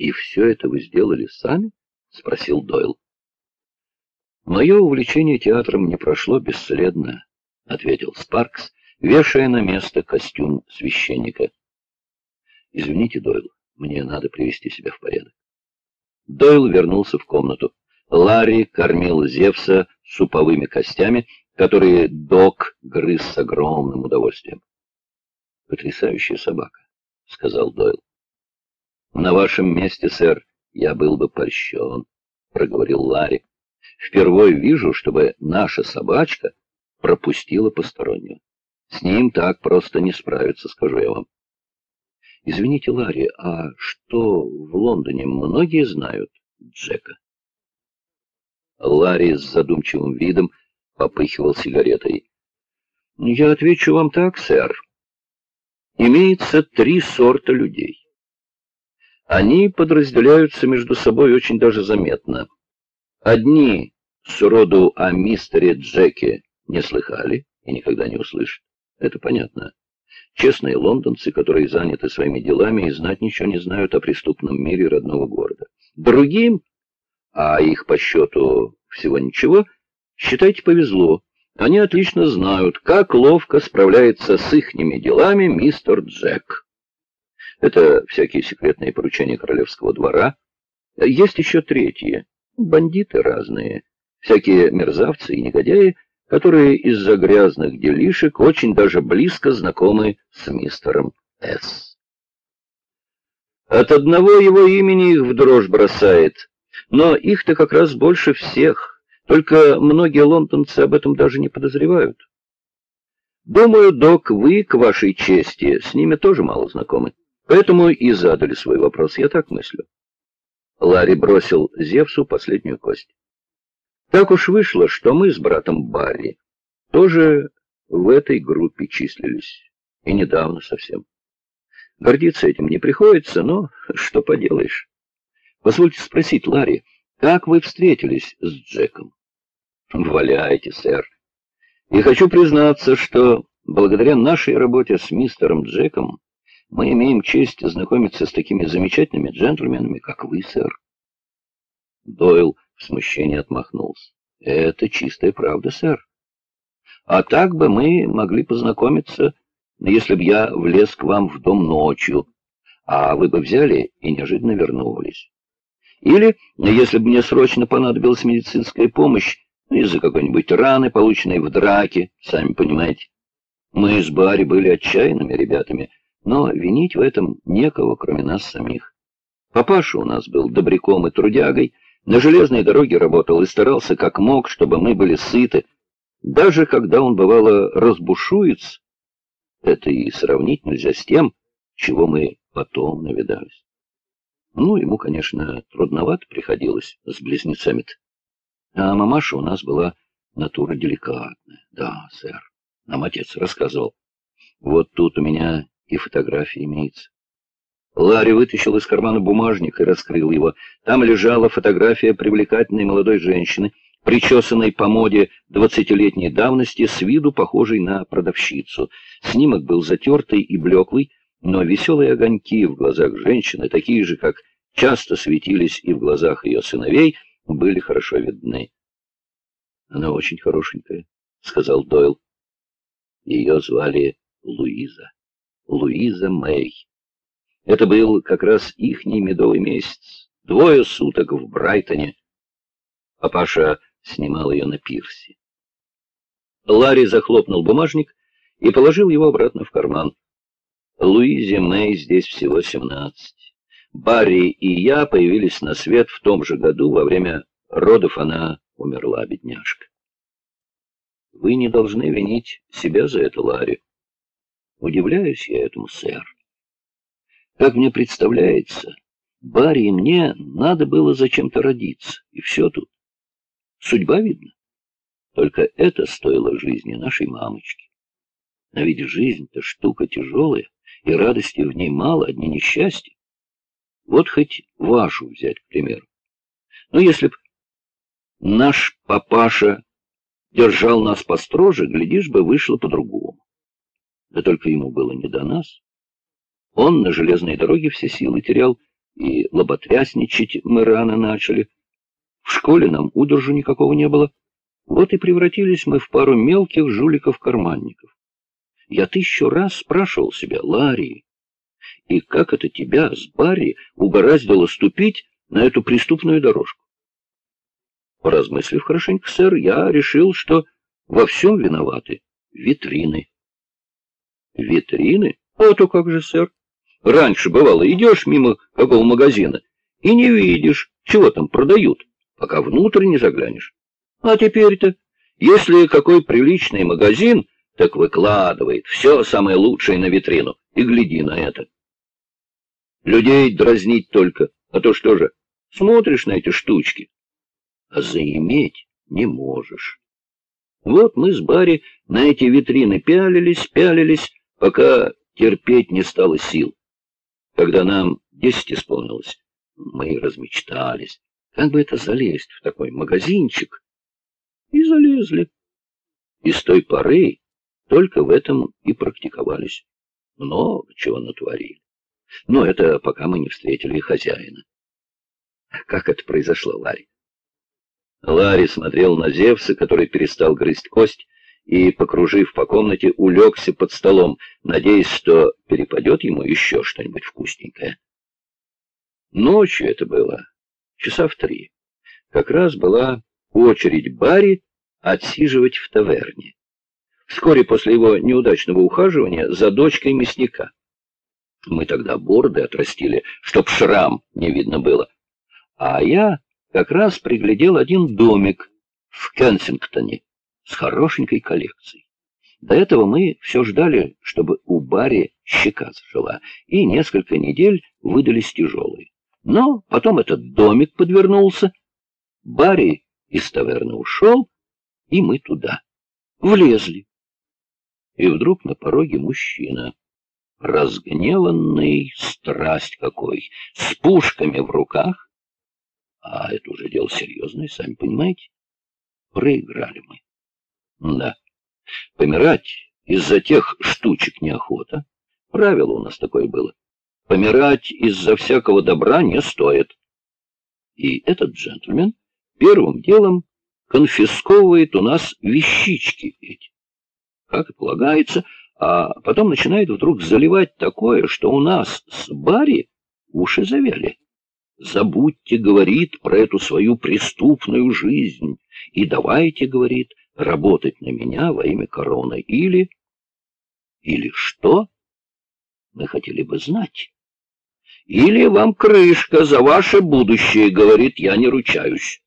И все это вы сделали сами? — спросил Дойл. «Мое увлечение театром не прошло бесследно», — ответил Спаркс, вешая на место костюм священника. «Извините, Дойл, мне надо привести себя в порядок». Дойл вернулся в комнату. Ларри кормил Зевса суповыми костями, которые Док грыз с огромным удовольствием. «Потрясающая собака», — сказал Дойл. «На вашем месте, сэр, я был бы польщен», — проговорил Ларри. «Впервые вижу, чтобы наша собачка пропустила постороннего. С ним так просто не справиться, скажу я вам». «Извините, Ларри, а что в Лондоне многие знают Джека?» Ларри с задумчивым видом попыхивал сигаретой. «Я отвечу вам так, сэр. Имеется три сорта людей. Они подразделяются между собой очень даже заметно. Одни с роду о мистере Джеке не слыхали и никогда не услышат. Это понятно. Честные лондонцы, которые заняты своими делами и знать ничего не знают о преступном мире родного города. Другим, а их по счету всего ничего, считайте повезло. Они отлично знают, как ловко справляется с ихними делами мистер Джек. Это всякие секретные поручения королевского двора. Есть еще третьи. Бандиты разные. Всякие мерзавцы и негодяи, которые из-за грязных делишек очень даже близко знакомы с мистером С. От одного его имени их в дрожь бросает, но их-то как раз больше всех, только многие лондонцы об этом даже не подозревают. Думаю, док, вы, к вашей чести, с ними тоже мало знакомы. Поэтому и задали свой вопрос, я так мыслю. Ларри бросил Зевсу последнюю кость. Так уж вышло, что мы с братом Барри тоже в этой группе числились. И недавно совсем. Гордиться этим не приходится, но что поделаешь. Позвольте спросить, Ларри, как вы встретились с Джеком? Валяйте, сэр. И хочу признаться, что благодаря нашей работе с мистером Джеком мы имеем честь знакомиться с такими замечательными джентльменами, как вы, сэр. Дойл в смущении отмахнулся. Это чистая правда, сэр. А так бы мы могли познакомиться, если б я влез к вам в дом ночью, а вы бы взяли и неожиданно вернулись. Или, если бы мне срочно понадобилась медицинская помощь, из-за какой-нибудь раны, полученной в драке, сами понимаете. Мы с Барри были отчаянными ребятами, но винить в этом некого, кроме нас самих. Папаша у нас был добряком и трудягой, на железной дороге работал и старался как мог, чтобы мы были сыты. Даже когда он, бывало, разбушуется, это и сравнить нельзя с тем, чего мы потом навидались. Ну, ему, конечно, трудновато приходилось с близнецами-то. А мамаша у нас была натура деликатная. Да, сэр, нам отец рассказывал. Вот тут у меня и фотография имеется. Ларри вытащил из кармана бумажник и раскрыл его. Там лежала фотография привлекательной молодой женщины, причесанной по моде двадцатилетней давности, с виду похожей на продавщицу. Снимок был затертый и блеклый, но веселые огоньки в глазах женщины, такие же, как часто светились и в глазах ее сыновей, были хорошо видны. «Она очень хорошенькая», — сказал Дойл. Ее звали Луиза. Луиза Мэй. Это был как раз ихний медовый месяц. Двое суток в Брайтоне. Папаша снимал ее на пирсе. Ларри захлопнул бумажник и положил его обратно в карман. Луизе Мэй здесь всего семнадцать. Барри и я появились на свет в том же году, во время родов она умерла, бедняжка. Вы не должны винить себя за это, Ларри. Удивляюсь я этому, сэр. Как мне представляется, Барри и мне надо было зачем-то родиться, и все тут. Судьба, видно. Только это стоило жизни нашей мамочки. А ведь жизнь-то штука тяжелая, и радости в ней мало, одни несчастья. Вот хоть вашу взять, к примеру. Но если б наш папаша держал нас построже, глядишь бы, вышло по-другому. Да только ему было не до нас. Он на железной дороге все силы терял, и лоботрясничать мы рано начали. В школе нам удержу никакого не было. Вот и превратились мы в пару мелких жуликов-карманников. Я тысячу раз спрашивал себя, Ларри, и как это тебя с Барри угораздило ступить на эту преступную дорожку? Поразмыслив хорошенько, сэр, я решил, что во всем виноваты витрины. Витрины? А то как же, сэр. Раньше, бывало, идешь мимо какого магазина и не видишь, чего там продают, пока внутрь не заглянешь. А теперь-то, если какой приличный магазин, так выкладывает все самое лучшее на витрину, и гляди на это. Людей дразнить только, а то что же, смотришь на эти штучки, а заиметь не можешь. Вот мы с Барри на эти витрины пялились, пялились, пока терпеть не стало сил. Когда нам десять исполнилось, мы размечтались, как бы это залезть в такой магазинчик. И залезли. И с той поры только в этом и практиковались. Много чего натворили. Но это пока мы не встретили хозяина. Как это произошло, Ларри? Ларри смотрел на Зевса, который перестал грызть кость, и, покружив по комнате, улегся под столом, надеясь, что перепадет ему еще что-нибудь вкусненькое. Ночью это было, часа в три. Как раз была очередь Барри отсиживать в таверне. Вскоре после его неудачного ухаживания за дочкой мясника. Мы тогда бороды отрастили, чтоб шрам не видно было. А я как раз приглядел один домик в Кенсингтоне с хорошенькой коллекцией. До этого мы все ждали, чтобы у Барри щека зажила, и несколько недель выдались тяжелые. Но потом этот домик подвернулся, Барри из таверны ушел, и мы туда влезли. И вдруг на пороге мужчина разгневанный, страсть какой, с пушками в руках. А это уже дело серьезное, сами понимаете. Проиграли мы. Да, помирать из-за тех штучек неохота. Правило у нас такое было. Помирать из-за всякого добра не стоит. И этот джентльмен первым делом конфисковывает у нас вещички эти. Как и полагается, а потом начинает вдруг заливать такое, что у нас с Барри уши завяли. Забудьте, говорит, про эту свою преступную жизнь, и давайте, говорит, работать на меня во имя короны. Или... Или что? Мы хотели бы знать. Или вам крышка за ваше будущее, говорит, я не ручаюсь.